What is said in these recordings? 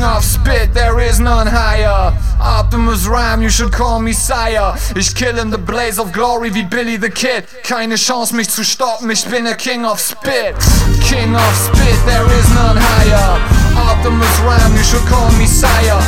King of Spit, there is none higher. Optimus Rhyme, you should call me Sire. Ich kill in the blaze of glory wie Billy the Kid. Keine Chance mich zu stoppen, ich bin der King of Spit. King of Spit, there is none higher. Optimus Rhyme, you should call me Sire.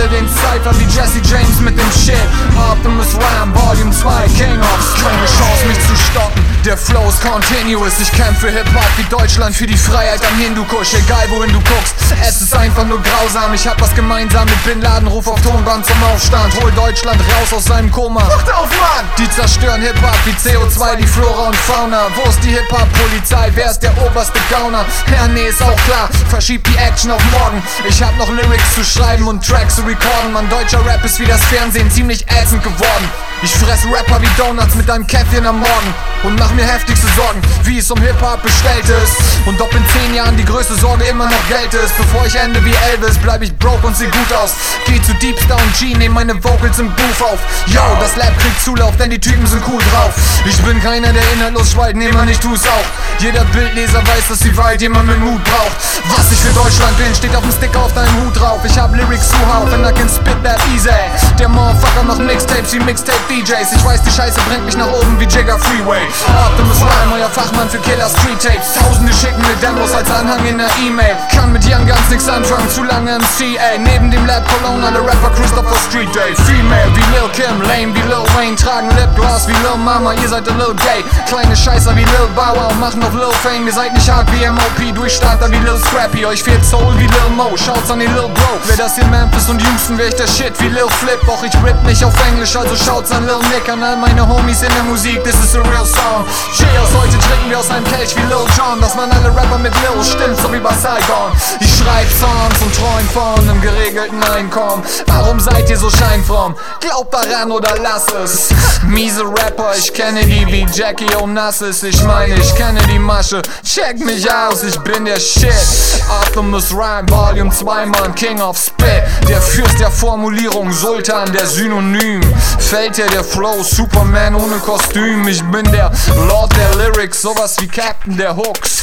Kille den Cypher wie Jesse James mit dem Shit. Optimus Rhyme, Volume 2, King of. Keine Chance mich zu stoppen. Der Flow ist continuous, ich kämpfe Hip-Hop wie Deutschland für die Freiheit am Hindukusch, egal wohin du guckst. Es ist einfach nur grausam, ich hab was gemeinsam mit Bin Laden, ruf auf Tonband zum Aufstand, hol Deutschland raus aus seinem Koma. Macht auf, Mann! Zerstören Hip-Hop wie CO2, die Flora und Fauna. Wo ist die Hip-Hop-Polizei? Wer ist der oberste Gauner? Ja, nee, ist auch klar, verschiebt die Action auf morgen. Ich hab noch Lyrics zu schreiben und Tracks zu recorden. Mein deutscher Rap ist wie das Fernsehen ziemlich ätzend geworden. Ich fress Rapper wie Donuts mit einem Käffchen am Morgen und mach mir heftigste Sorgen, wie es um Hip-Hop bestellt ist. Und ob in 10 Jahren die größte Sorge immer noch Geld ist. Bevor ich ende wie Elvis, bleib ich broke und seh gut aus. Geh zu Deep Down G, nehm meine Vocals im Booth auf. Yo, das Lab kriegt Zulauf, denn die Typen sind cool drauf. Ich bin keiner, der inhaltlos schweigt, nee man, ich tu's auch. Jeder Bildleser weiß, dass die Wahrheit jemand mit Mut braucht. Was ich für Deutschland bin, steht auf dem Sticker auf deinem Hut drauf. Ich hab Lyrics zuhauf and I can spit that easy. Motherfucker macht Mixtapes wie Mixtape DJs. Ich weiß, die Scheiße bringt mich nach oben wie Jigger Freeway. Optimus Rhyme, euer Fachmann für Killer Street Tapes. Tausende schicken mir Demos als Anhang in der E-Mail. Kann mit Young ganz nix anfangen, zu lange im CA. Neben dem Lab Cologne alle Rapper Christopher Street Day. Female wie Lil Lipgloss wie Lil Mama, ihr seid a Lil Gay. Kleine Scheißer wie Lil Bauer und machen auf Lil Fame. Ihr seid nicht hart wie MOP, Durchstarter wie Lil Scrappy. Euch fehlt Soul wie Lil Mo, schaut's an den Lil Bro. Wer das hier Memphis und Houston, wär ich der Shit wie Lil Flip. Doch ich rip nicht auf Englisch, also schaut's an Lil Nick, an all meine Homies in der Musik. This is a real song. Cheers, heute trinken wir aus einem Kelch wie Lil John. Dass man alle Rapper mit Lil stimmt, so wie bei Saigon. Ich schreib Songs und träum von einem geregelten Einkommen. Warum seid ihr so scheinfromm? Glaubt daran oder lass es. Miese Rapper, ich kenne die wie Jackie Onassis. Ich meine, ich kenne die Masche. Check mich aus, ich bin der Shit. Optimus Rhyme, Volume 2, Mann, King of Spit. Der Fürst der Formulierung, Sultan der Synonym. Fällt dir der Flow, Superman ohne Kostüm. Ich bin der Lord der Lyrics, sowas wie Captain der Hooks.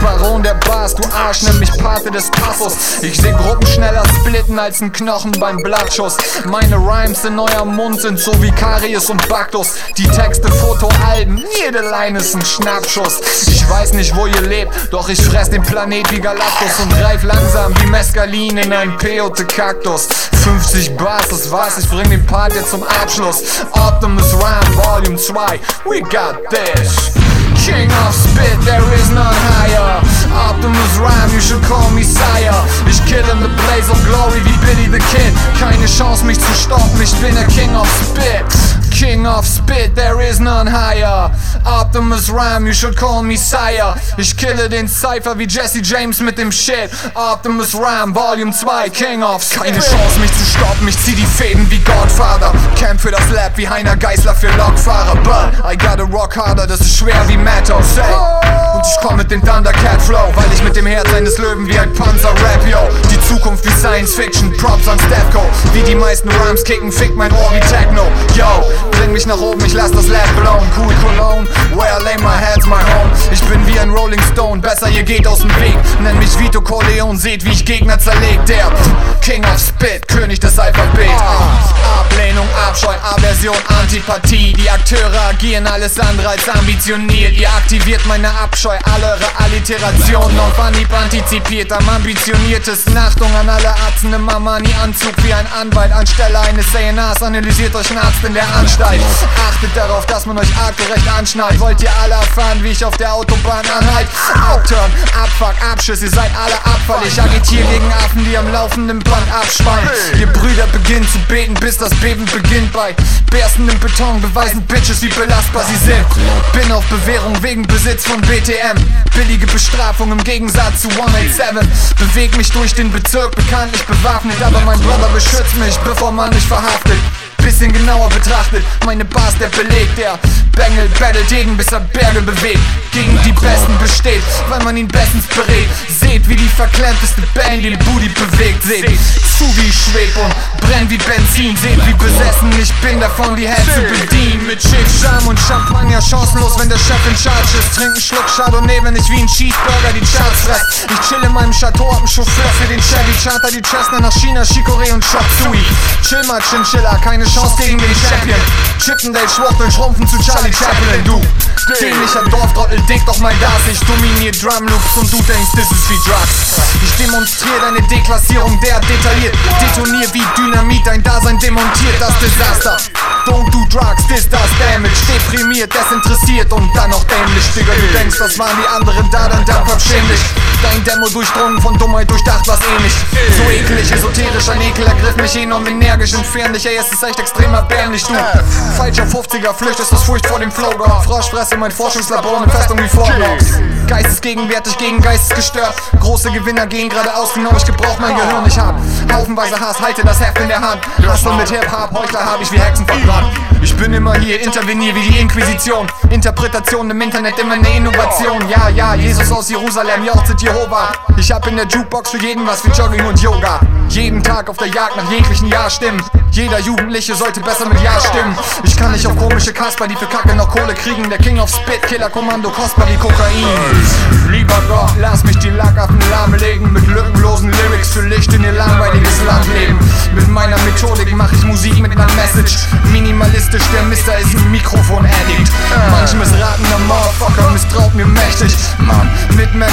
Baron der Bars, du Arsch, nenn mich Pate des Passos. Ich seh Gruppen schneller splitten als ein Knochen beim Blattschuss. Meine Rhymes in eurem Mund sind so wie Karies und Baktus. Die Texte, Fotoalben, jede Line ist ein Schnappschuss. Ich weiß nicht, wo ihr lebt, doch ich fress den Planet wie Galactus und greif langsam wie Mescalin in ein Peyote Kaktus. 50 Bars, das war's, ich bring den Part jetzt zum Abschluss. Optimus Rhyme, Volume 2, we got this. King of Spit, there is none higher. Optimus Rhyme, you should call me Sire. Ich kill in the blaze of glory wie Billy the Kid. Keine Chance mich zu stoppen, ich bin der King of Spit. King of Spit, there is none higher. Optimus Rhyme, you should call me Sire. Ich kille den Cypher wie Jesse James mit dem Shit. Optimus Rhyme, Volume 2, King of. Keine Chance mich zu stoppen, ich zieh die Fäden wie Godfather. Camp für das Lab wie Heiner Geißler für Lokfahrer. But I gotta rock harder, das ist schwer wie Matos, ey. Und ich komm mit dem Thundercat Flow, weil ich mit dem Herz eines Löwen wie ein Panzer rap, yo. Die Zukunft wie Science Fiction, Props an Stefco. Wie die meisten Rhymes kicken, fick mein Ohr wie Techno, yo. Bring mich nach oben, ich lass das Lab blown. Cool Cologne, where I lay my head's my home. Ich bin wie ein Rolling Stone, besser ihr geht aus dem Weg. Nenn mich Vito Corleone, seht wie ich Gegner zerlegt. Der King of Spit, König des Alphabet. Ablehnung, Abscheu, Aversion, Antipathie. Die Akteure agieren alles andere als ambitioniert. Ihr aktiviert meine Abscheu, alle eure Alliterationen auf Anhieb antizipiert. Am ambitioniertesten Achtung an alle Arzten im Armani-Anzug wie ein Anwalt anstelle eines CNAs. Analysiert euch ein Arzt in der Anstalt. Achtet darauf, dass man euch artgerecht anschnallt. Wollt ihr alle erfahren, wie ich auf der Autobahn anhalt? Outturn, Abfuck, Abschiss, ihr seid alle Abfall. Ich agitiere gegen Affen, die am laufenden Band abschwallen. Ihr Brüder beginnen zu beten, bis das Beben beginnt. Bei berstendem Beton beweisen Bitches, wie belastbar sie sind. Bin auf Bewährung wegen Besitz von BTM. Billige Bestrafung im Gegensatz zu 187. Beweg mich durch den Bezirk, bekanntlich bewaffnet, aber mein Brother beschützt mich, bevor man mich verhaftet. Bis bisschen genauer betrachtet, meine Bars der Beleg, der Bengel battelt jeden, bis er Berge bewegt. Gegen die Besten besteht, weil man ihn bestens berät. Seht, wie die verklemmteste Band den Booty bewegt. Seht zu, wie ich schweb und brenn wie Benzin. Seht, wie besessen ich bin davon, die Hände zu bedienen. Mit Schiff, Scham und Champagner chancenlos, wenn der Chef in Charge ist. Trink einen Schluck Chardonnay, wenn ich wie ein Cheeseburger die Charts fress. Ich chill in meinem Chateau, hab einen Chauffeur für den Chevy. Charter die Cessna nach China, Chicorée und Chop Suey. Chill mal, Chinchilla, keine Chance gegen den Champion. Chippendale, Schwuchteln, schrumpfen zu Charlie Chaplin, du. Dämlicher Dorftrottel, denk doch mal das. Ich dominier Drumloops und du denkst, this is wie Drugs. Ich demonstriere deine Deklassierung der detailliert. Detonier wie Dynamit, dein Dasein demontiert das Desaster. Don't do drugs, this does damage. Deprimiert, desinteressiert und dann noch dämlich, Digga. Du denkst, das waren die anderen da, dann dann schäm dich. Dein Demo durchdrungen von Dummheit durchdacht, was ähnlich. So eklig, esoterisch, ein Ekel ergriff mich enorm energisch, entfernt dich, ey, es ist echt extrem erbärmlich, du. Falscher 50er, flüchtest aus Furcht vor dem Flow, Froschfresse, mein Forschungslabor, Festung wie Fort Knox. Geistesgegenwärtig gegen geistesgestört. Große Gewinner gehen geradeaus, genau, ich gebrauch mein Gehirn, ich hab haufenweise Hass, halte das Heft in der Hand. Hustle mit Hip-Hop, Heuchler hab ich wie Hexen verbrannt. Ich bin immer hier, intervenier wie die Inquisition. Interpretation im Internet immer eine Innovation. Ja, ja, Jesus aus Jerusalem, jauchzet Jehova. Ich hab in der Jukebox für jeden was wie Jogging und Yoga. Jeden Tag auf der Jagd nach jeglichen Ja-Stimmen. Jeder Jugendliche sollte besser mit Ja stimmen. Ich kann nicht auf komische Kasper, die für Kacke noch Kohle kriegen. Der King of Spit, Killer Kommando, kostbar wie Kokain. Lieber Gott, lass mich die Lackaffen lahmlegen. Mit lückenlosen Lyrics für Licht in ihr langweiliges Landleben. Mit meiner Methodik mach ich Musik mit einer Message. Minimalistisch, der Mister ist ein Mikrofon-Addict. Manch missratener Motherfucker misstraut mir mächtig. Mann,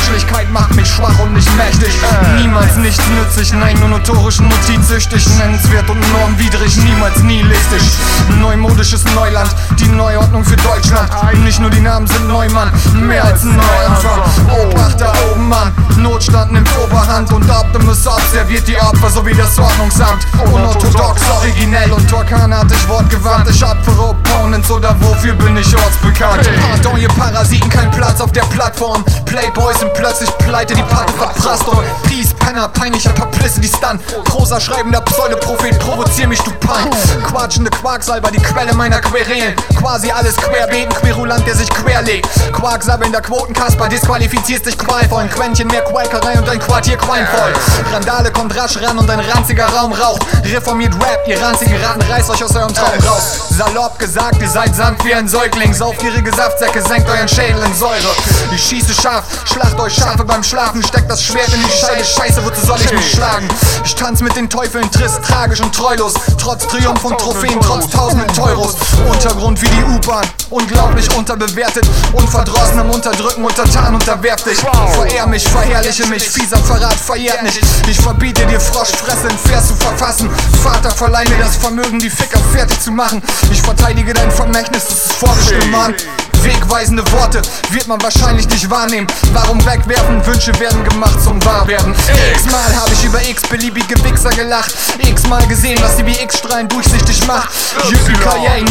Mitmenschlichkeit macht mich schwach und nicht mächtig. Niemals nichts nützlich, nein, nur notorisch notizsüchtig. Nennenswert und normwidrig, niemals nihilistisch. Neumodisches Neuland, die Neuordnung für Deutschland. Nicht nur die Namen sind Neumann, mehr als ein Neuanfang. Obacht da oben, Mann. Notstand nimmt Oberhand und Optimus observiert die Opfer sowie das Ordnungsamt. Unorthodox, originell und torkanartig wortgewandt. Ich abführe Opponents oder wofür bin ich ortsbekannt? Pardon, ihr Parasiten, kein Platz auf der Plattform. Playboys sind plötzlich pleite, die Patte verprasst und Peace, Penner, peinlicher Publicity Stunt. Prosa schreibender Pseudoprophet, provozier mich, du Pein. Quatschende Quarksalber, die Quelle meiner Querelen. Quasi alles querbeten, Querulant, der sich querlegt. Quarksabbelnder Quotenkasper, disqualifizierst dich qualvoll. Ein Quäntchen mehr Quäkerei und ein Quartier qualvoll. Randale kommt rasch ran und ein ranziger Raum raucht. Reformiert Rap, ihr ranzigen Raten, reißt euch aus eurem Traum raus. Salopp gesagt, ihr seid sanft wie ein Säugling. Saufgierige Saftsäcke, senkt euren Schädel in Säure. Ich schieße scharf, schlacht euch Schafe beim Schlafen. Steckt das Schwert in die Scheide, Scheiße, wozu soll ich mich schlagen? Ich tanz mit den Teufeln trist, tragisch und treulos. Trotz Triumph und Trophäen, trotz tausenden Teuros. Untergrund wie die U-Bahn, unglaublich unterbewertet. Unverdrossen am Unterdrücken, untertan, unterwerf dich. Verehr mich, verherrliche mich, fieser Verrat verjährt nicht. Ich verbiete dir Froschfresse in Vers zu verfassen. Vater, verleih mir das Vermögen, die Ficker fertig zu machen. Ich verteidige dein Vermächtnis, das ist vorbestimmt, Mann. Wegweisende Worte wird man wahrscheinlich nicht wahrnehmen. Warum wegwerfen? Wünsche werden gemacht zum Wahrwerden. X-mal habe ich über x-beliebige Wichser gelacht. X-mal gesehen, was die BX-Strahlen durchsichtig macht. Yippie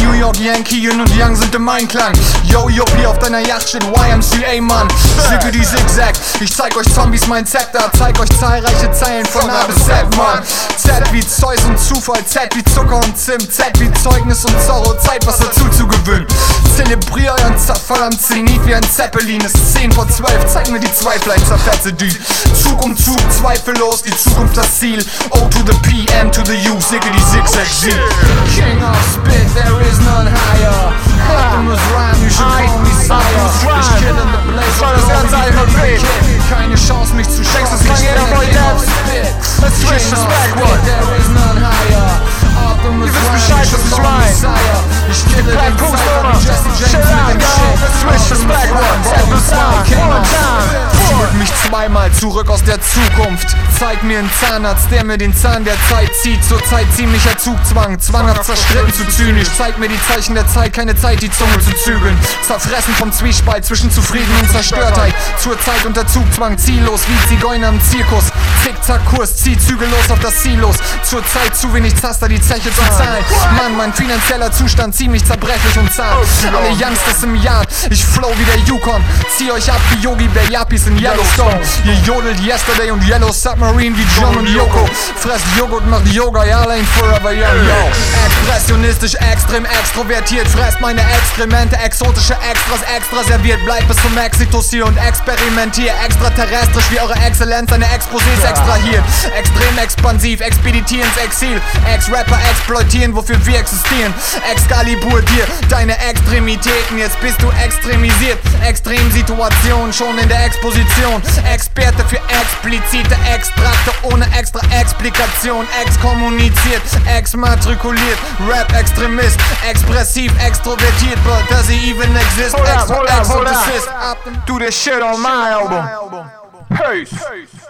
New York Yankee, Yin und Yang sind im Einklang. Yo, Yuppie, auf deiner Yacht steht YMCA, Mann. Zicke die Zigzag. Ich zeig euch Zombies mein Zepter. Zeig euch zahlreiche Zeilen von A bis Z, Mann. Z wie Zeus und Zufall. Z wie Zucker und Zimt. Z wie Zeugnis und Zorro. Zeit, was dazu zu gewinnen. Zelebrier euren Zerfall am Zenit wie ein Zeppelin. Es ist 10 vor 12, zeig mir die Zweifel, ein zerfetze die. Zug um Zug, zweifellos, die Zukunft das Ziel. O to the P, M to the U, sicke die Zigzag Z. King of Spit, there is none higher. Optimus Rhyme, you should call me Sire. Ich kill in the blaze Soll das ganze Alphabet. Keine song. Zweimal zurück aus der Zukunft. Zeig mir einen Zahnarzt, der mir den Zahn der Zeit zieht. Zur Zeit ziemlicher Zugzwang, zwanghaft zerstritten zu zynisch. Zeig mir die Zeichen der Zeit, keine Zeit, die Zunge zu zügeln. Zerfressen vom Zwiespalt zwischen Zufrieden und Zerstörtheit. Zur Zeit unter Zugzwang, ziellos wie Zigeuner im Zirkus. Zickzack-Kurs, zieh zügellos auf das Ziel los. Zur Zeit zu wenig Zaster, die Zeche zu zahlen. Mann, mein finanzieller Zustand ziemlich zerbrechlich und zart. Alle Youngsters im Yard, ich flow wie der Yukon. Zieh euch ab wie Yogi Bär Yappies in Yellowstone. Ihr jodelt Yesterday und Yellow Submarine wie John und Yoko. Fresst Joghurt, macht Yoga, ja, allein forever young, yo. Expressionistisch, extrem extrovertiert, fresst meine Exkremente, exotische Extras, extra serviert. Bleibt bis zum Exitus hier und experimentier. Extraterrestrisch wie eure Exzellenz, eine Exposés extrahiert. Extrem expansiv, expeditieren ins Exil. Ex-Rapper exploitieren, wofür wir existieren. Excalibur dir, deine Extremitäten, jetzt bist du extremisiert. Extremsituation, schon in der Exposition. Experte für explizite Extrakte ohne extra Explikation. Exkommuniziert, exmatrikuliert. Rap-Extremist, expressiv, extrovertiert, but does he even exist? Hold up, hold hold Do this shit on my album. Peace.